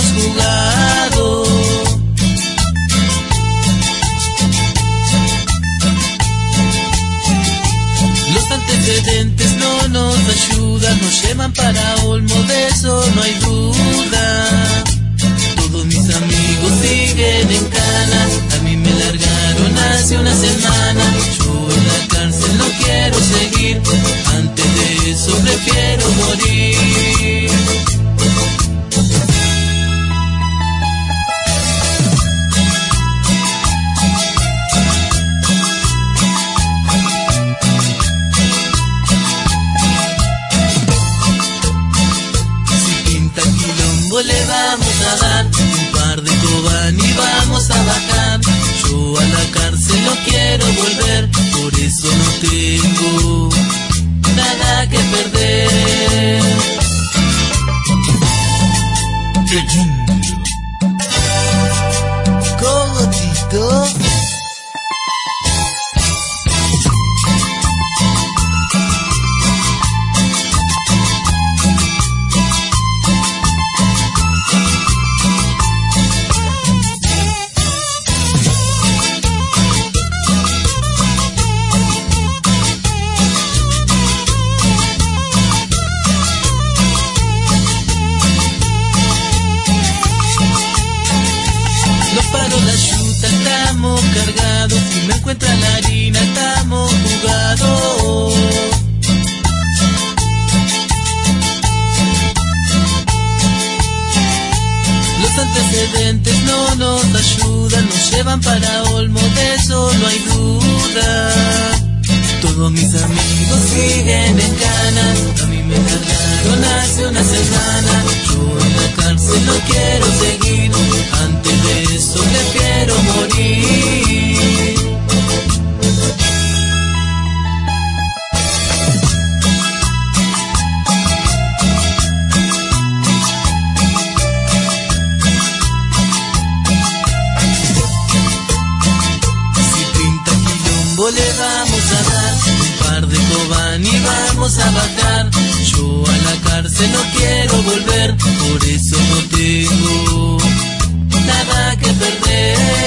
hemos jugado. Los antecedentes no nos ayudan, nos llevan para Olmo, de eso no hay duda. Todos mis amigos siguen en cana, a mí me largaron hace una semana. Yo en la cárcel no quiero seguir, antes de eso prefiero quilombo le vamos a dar un par de coban y vamos a bajar. Yo a la cárcel no quiero volver, por eso no tengo nada que perder. Cogotito. Yuta, estamos cargados. Si me encuentran harina, estamos jugados. Los antecedentes no nos ayudan, nos llevan para Olmo, de eso no hay duda. Todos mis amigos siguen en cana, a mí me largaron hace una semana. Yo en la cárcel no quiero seguir, antes mambo le vamos a dar. Un par de coban y vamos a bajar. Yo a la cárcel no quiero volver, por eso no tengo nada que perder.